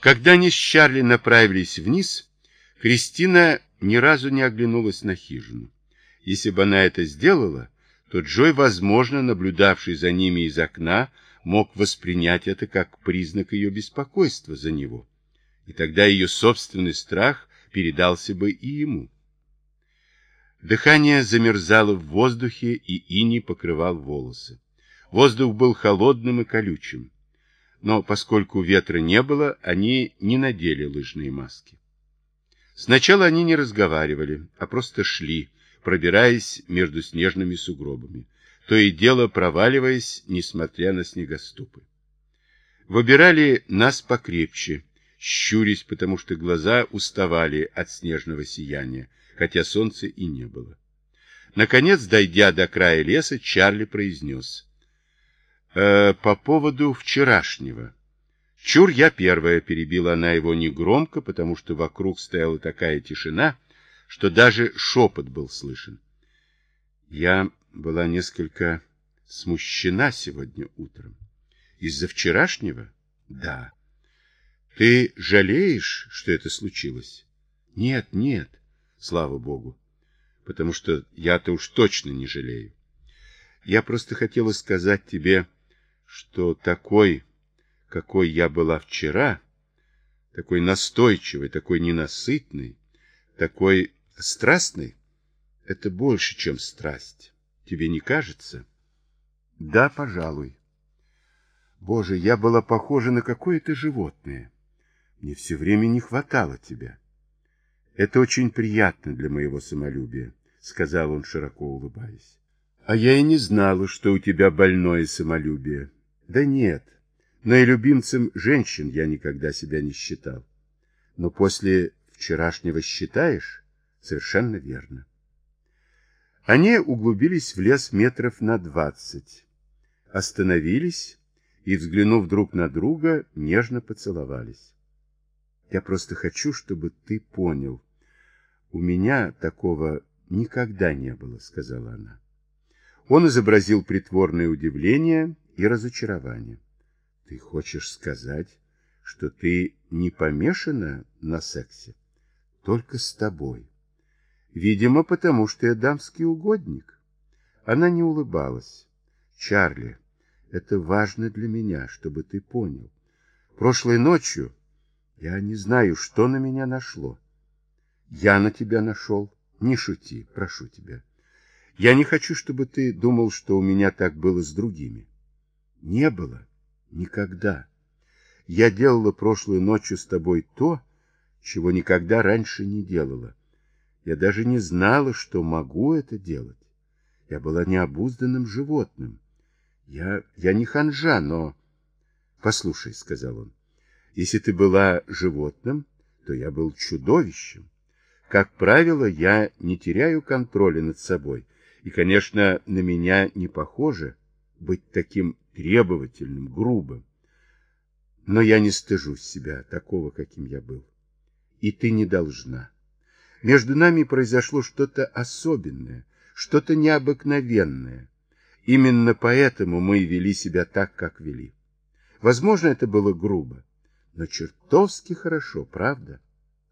Когда они с Чарли направились вниз, Кристина ни разу не оглянулась на хижину. Если бы она это сделала, то Джой, возможно, наблюдавший за ними из окна, мог воспринять это как признак ее беспокойства за него. И тогда ее собственный страх передался бы и ему. Дыхание замерзало в воздухе, и иней покрывал волосы. Воздух был холодным и колючим. Но поскольку ветра не было, они не надели лыжные маски. Сначала они не разговаривали, а просто шли, пробираясь между снежными сугробами, то и дело проваливаясь, несмотря на снегоступы. Выбирали нас покрепче, щурясь, потому что глаза уставали от снежного сияния, хотя солнца и не было. Наконец, дойдя до края леса, Чарли произнес. «Э, «По поводу вчерашнего». «Чур, я первая», — перебила она его негромко, потому что вокруг стояла такая тишина, что даже шепот был слышен. Я была несколько смущена сегодня утром. Из-за вчерашнего? Да. Ты жалеешь, что это случилось? Нет, нет, слава богу. Потому что я-то уж точно не жалею. Я просто хотела сказать тебе, что такой, какой я была вчера, такой настойчивый, такой ненасытный, такой страстный, это больше, чем страсть. Тебе не кажется? Да, пожалуй. Боже, я была похожа на какое-то животное. Мне все время не хватало тебя. Это очень приятно для моего самолюбия, сказал он, широко улыбаясь. А я и не знала, что у тебя больное самолюбие. Да нет, но и любимцем женщин я никогда себя не считал. Но после вчерашнего считаешь? Совершенно верно. Они углубились в лес метров на двадцать, остановились и, взглянув друг на друга, нежно поцеловались. Я просто хочу, чтобы ты понял. У меня такого никогда не было, сказала она. Он изобразил притворное удивление и разочарование. Ты хочешь сказать, что ты не помешана на сексе? Только с тобой. Видимо, потому что я дамский угодник. Она не улыбалась. Чарли, это важно для меня, чтобы ты понял. Прошлой ночью я не знаю, что на меня нашло. Я на тебя нашел. Не шути, прошу тебя. Я не хочу, чтобы ты думал, что у меня так было с другими. Не было. Никогда. Я делала прошлой ночью с тобой то, чего никогда раньше не делала. Я даже не знала, что могу это делать. Я была необузданным животным. Я, я не ханжа, но... Послушай, — сказал он, — если ты была животным, то я был чудовищем. Как правило, я не теряю контроля над собой, и, конечно, на меня не похоже быть таким требовательным, грубым. Но я не стыжусь себя, такого, каким я был и ты не должна. Между нами произошло что-то особенное, что-то необыкновенное. Именно поэтому мы вели себя так, как вели. Возможно, это было грубо, но чертовски хорошо, правда?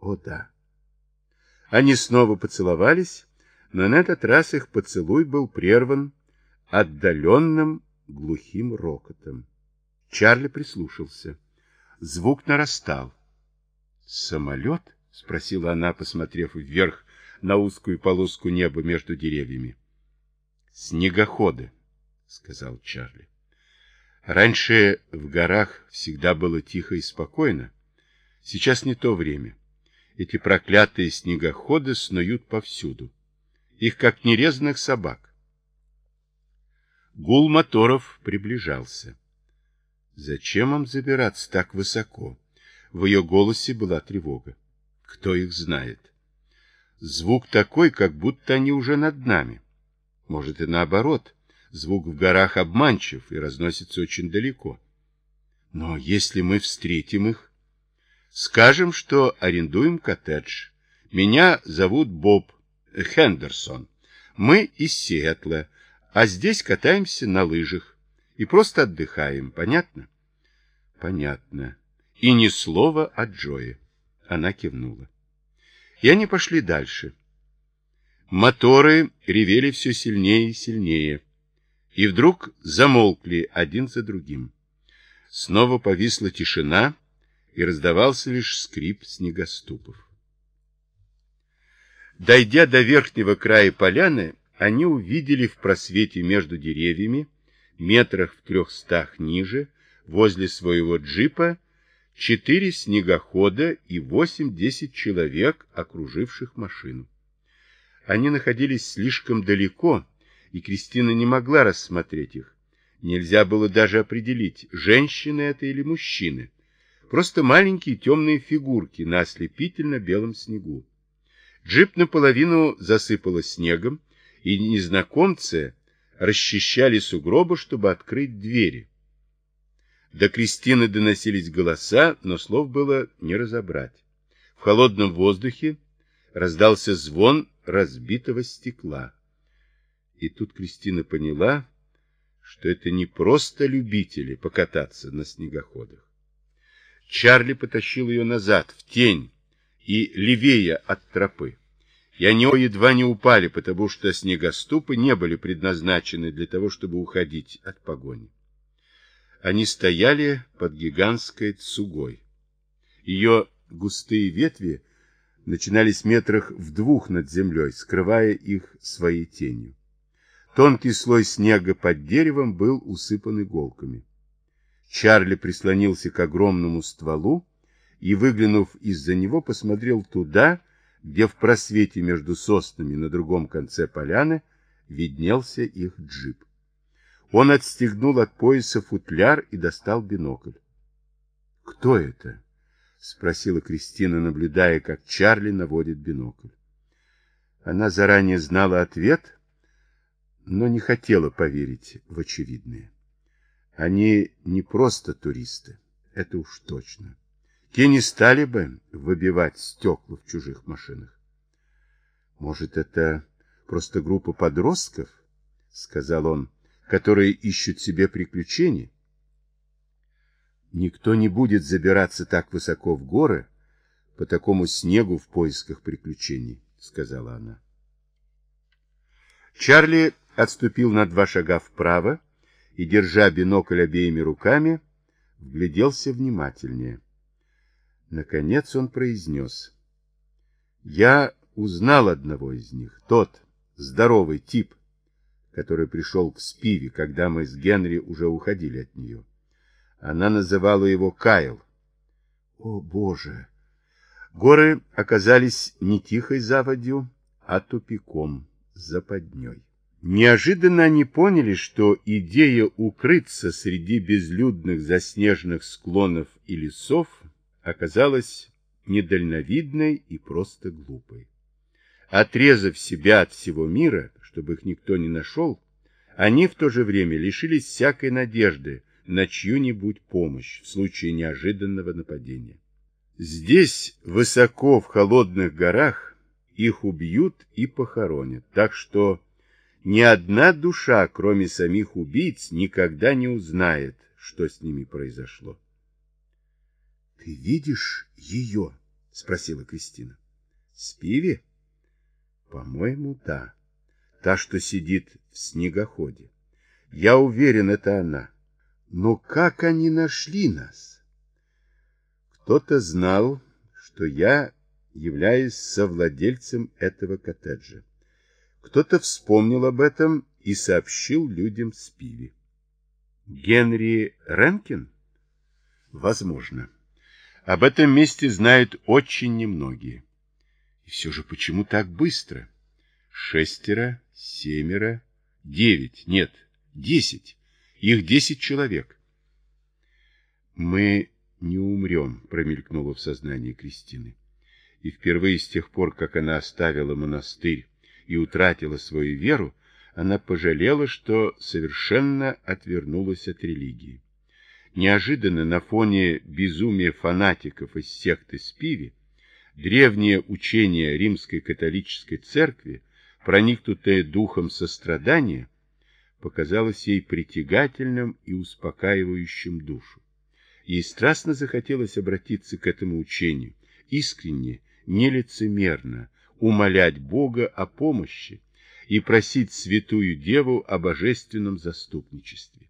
О, да. Они снова поцеловались, но на этот раз их поцелуй был прерван отдаленным глухим рокотом. Чарли прислушался. Звук нарастал. «Самолет?» — спросила она, посмотрев вверх на узкую полоску неба между деревьями. «Снегоходы», — сказал Чарли. «Раньше в горах всегда было тихо и спокойно. Сейчас не то время. Эти проклятые снегоходы снуют повсюду. Их как нерезанных собак». Гул моторов приближался. «Зачем им забираться так высоко?» В ее голосе была тревога. Кто их знает? Звук такой, как будто они уже над нами. Может и наоборот. Звук в горах обманчив и разносится очень далеко. Но если мы встретим их, скажем, что арендуем коттедж. Меня зовут Боб Хендерсон. Мы из Сиэтла, а здесь катаемся на лыжах и просто отдыхаем. Понятно? Понятно. И ни слова от Джои. Она кивнула. И они пошли дальше. Моторы ревели все сильнее и сильнее. И вдруг замолкли один за другим. Снова повисла тишина, и раздавался лишь скрип снегоступов. Дойдя до верхнего края поляны, они увидели в просвете между деревьями, метрах в трехстах ниже, возле своего джипа, четыре снегохода и восемь-десять человек, окруживших машину. Они находились слишком далеко, и Кристина не могла рассмотреть их. Нельзя было даже определить, женщины это или мужчины. Просто маленькие темные фигурки на ослепительно белом снегу. Джип наполовину засыпало снегом, и незнакомцы расчищали сугробы, чтобы открыть двери. До Кристины доносились голоса, но слов было не разобрать. В холодном воздухе раздался звон разбитого стекла. И тут Кристина поняла, что это не просто любители покататься на снегоходах. Чарли потащил ее назад, в тень, и левее от тропы. И они едва не упали, потому что снегоступы не были предназначены для того, чтобы уходить от погони. Они стояли под гигантской цугой. Ее густые ветви начинались метрах в двух над землей, скрывая их своей тенью. Тонкий слой снега под деревом был усыпан иголками. Чарли прислонился к огромному стволу и, выглянув из-за него, посмотрел туда, где в просвете между соснами на другом конце поляны виднелся их джип. Он отстегнул от пояса футляр и достал бинокль. — Кто это? — спросила Кристина, наблюдая, как Чарли наводит бинокль. Она заранее знала ответ, но не хотела поверить в очевидное. Они не просто туристы, это уж точно. Те не стали бы выбивать стекла в чужих машинах. Может, это просто группа подростков, сказал он, которые ищут себе приключений? Никто не будет забираться так высоко в горы по такому снегу в поисках приключений, сказала она. Чарли отступил на два шага вправо и, держа бинокль обеими руками, вгляделся внимательнее. Наконец он произнес. «Я узнал одного из них, тот здоровый тип, который пришел к Спиве, когда мы с Генри уже уходили от нее. Она называла его Кайл. О, Боже! Горы оказались не тихой заводью, а тупиком, западней. Неожиданно они поняли, что идея укрыться среди безлюдных заснеженных склонов и лесов оказалась недальновидной и просто глупой. Отрезав себя от всего мира, чтобы их никто не нашел, они в то же время лишились всякой надежды на чью-нибудь помощь в случае неожиданного нападения. Здесь, высоко в холодных горах, их убьют и похоронят, так что ни одна душа, кроме самих убийц, никогда не узнает, что с ними произошло. — Ты видишь ее? — спросила Кристина. — Спиви? — По-моему, да. Та, что сидит в снегоходе. Я уверен, это она. Но как они нашли нас? Кто-то знал, что я являюсь совладельцем этого коттеджа. Кто-то вспомнил об этом и сообщил людям с Пиви. Генри Ренкин? Возможно. Об этом месте знают очень немногие. И все же почему так быстро? Шестеро, семеро, девять, нет, десять. Их десять человек. Мы не умрем, промелькнуло в сознании Кристины. И впервые с тех пор, как она оставила монастырь, и утратила свою веру, она пожалела, что совершенно отвернулась от религии. Неожиданно на фоне безумия фанатиков из секты Спиви древнее учение римской католической церкви, проникнутое духом сострадания, показалось ей притягательным и успокаивающим душу. Ей страстно захотелось обратиться к этому учению, искренне, нелицемерно, умолять Бога о помощи и просить Святую Деву о божественном заступничестве.